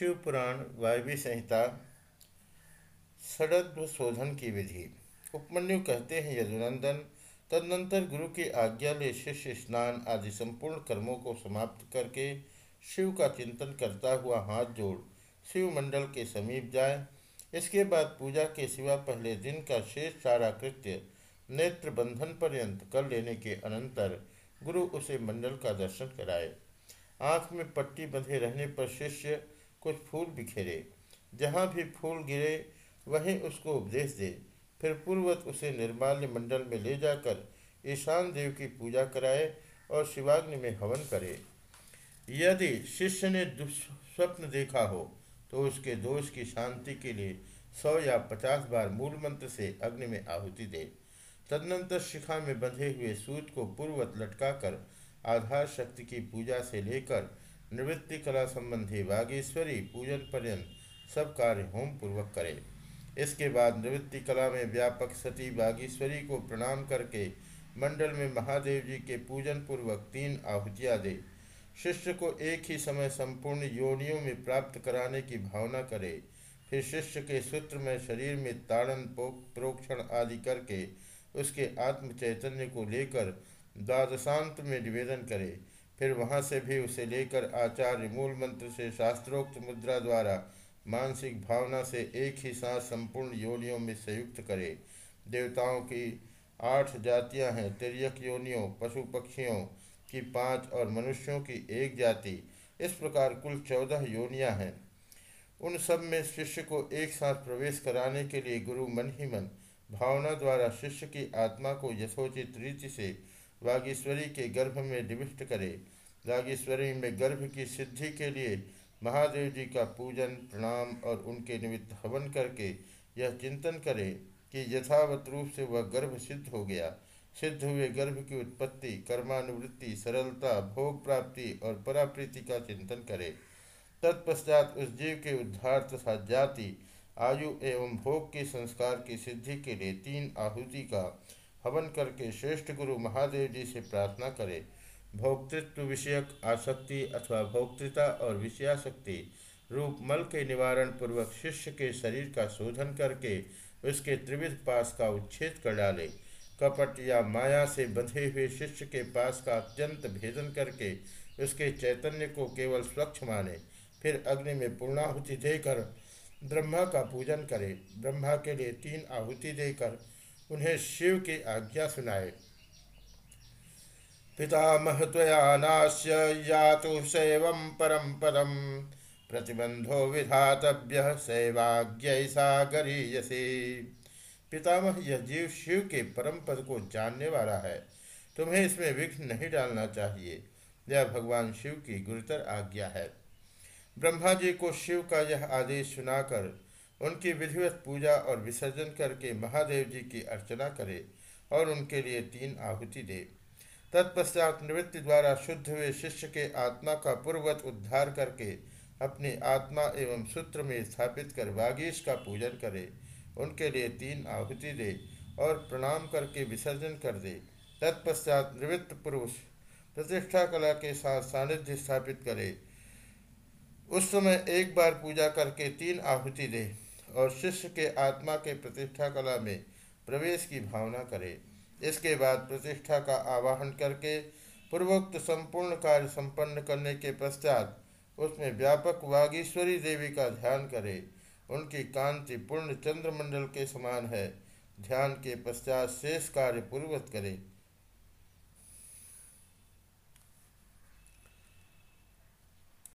शिव पुराण वायवी संहिता षडत्व शोधन की विधि। उपमन्यु कहते हैं, यदुनंदन, तदनंतर गुरु की आज्ञा ले शिष्य स्नान आदि संपूर्ण कर्मों को समाप्त करके शिव का चिंतन करता हुआ हाथ जोड़ शिव मंडल के समीप जाए। इसके बाद पूजा के सिवा पहले दिन का शेष सारा कृत्य नेत्र बंधन पर्यंत कर लेने के अनंतर गुरु उसे मंडल का दर्शन कराए। आँख में पट्टी बंधे रहने पर शिष्य कुछ फूल बिखेरे। जहाँ भी फूल गिरे, वहीं उसको उपदेश दे। फिर पूर्वत उसे निर्माल्य मंडल में ले जाकर ईशान देव की पूजा कराए और शिवाग्नि में हवन करे। यदि शिष्य ने दुस्वप्न देखा हो तो उसके दोष की शांति के लिए सौ या पचास बार मूल मंत्र से अग्नि में आहुति दे। तदनंतर शिखा में बंधे हुए सूत को पूर्वत लटकाकर आधार शक्ति की पूजा से लेकर निवृत्ति कला संबंधी बागेश्वरी पूजन पर्यंत सब कार्य होम पूर्वक करें। इसके बाद निवृत्ति कला में व्यापक सती बागेश्वरी को प्रणाम करके मंडल में महादेव जी के पूजन पूर्वक तीन आहुतियाँ दे। शिष्य को एक ही समय संपूर्ण योनियों में प्राप्त कराने की भावना करे। फिर शिष्य के सूत्र में शरीर में ताड़न प्रोक्षण आदि करके उसके आत्म चैतन्य को लेकर द्वादशांत में निवेदन करे। फिर वहाँ से भी उसे लेकर आचार्य मूल मंत्र से शास्त्रोक्त मुद्रा द्वारा मानसिक भावना से एक ही साथ संपूर्ण योनियों में संयुक्त करे। देवताओं की आठ जातियाँ हैं, तिरक योनियों, पशु पक्षियों की पाँच और मनुष्यों की एक जाति। इस प्रकार कुल चौदह योनियाँ हैं। उन सब में शिष्य को एक साथ प्रवेश कराने के लिए गुरु मन ही मन भावना द्वारा शिष्य की आत्मा को यथोचित रीति से वागीश्वरी के गर्भ में निविष्ट करे। वागीश्वरी में गर्भ की सिद्धि के लिए महादेव जी का पूजन, प्रणाम और उनके निमित्त हवन करके यह चिंतन करे कि यथावत रूप से वह गर्भ सिद्ध हो गया। सिद्ध हुए गर्भ की उत्पत्ति, कर्मानुवृत्ति, सरलता, भोग प्राप्ति और पराप्रीति का चिंतन करे। तत्पश्चात उस जीव के उद्धार तथा जाति, आयु एवं भोग के संस्कार की सिद्धि के लिए तीन आहुति का हवन करके श्रेष्ठ गुरु महादेव जी से प्रार्थना करें। भोक्तृत्व विषयक आसक्ति अथवा भोक्तृता और विषयाशक्ति रूप मल के निवारण पूर्वक शिष्य के शरीर का शोधन करके उसके त्रिविध पास का उच्छेद कर डाले। कपट या माया से बंधे हुए शिष्य के पास का अत्यंत भेदन करके उसके चैतन्य को केवल स्वच्छ माने। फिर अग्नि में पूर्णाहुति देकर ब्रह्मा का पूजन करे। ब्रह्मा के लिए तीन आहुति देकर उन्हें शिव की आज्ञा सुनाए। पितामह त्वया नाश्य या तो शैव परम पदम प्रतिबंधो विधातव्य पितामह, यह जीव शिव के परम पद को जानने वाला है। तुम्हें इसमें विघ्न नहीं डालना चाहिए। यह भगवान शिव की गुरुतर आज्ञा है। ब्रह्मा जी को शिव का यह आदेश सुनाकर उनकी विधिवत पूजा और विसर्जन करके महादेव जी की अर्चना करे और उनके लिए तीन आहुति दे। तत्पश्चात निवृत्ति द्वारा शुद्ध हुए शिष्य के आत्मा का पूर्वत उद्धार करके अपनी आत्मा एवं सूत्र में स्थापित कर वागीश का पूजन करे। उनके लिए तीन आहुति दे और प्रणाम करके विसर्जन कर दे। तत्पश्चात निवृत्त पुरुष प्रतिष्ठा कला के साथ सानिध्य स्थापित करे। उस समय एक बार पूजा करके तीन आहुति दे। और शिष्य के आत्मा के प्रतिष्ठा कला में प्रवेश की भावना करे। इसके बाद प्रतिष्ठा का आवाहन करके पूर्वोक्त संपूर्ण कार्य संपन्न करने के पश्चात उसमें व्यापक वागीश्वरी देवी का ध्यान करे। उनकी कांति पूर्ण चंद्रमंडल के समान है। ध्यान के पश्चात शेष कार्य पूर्वत करे।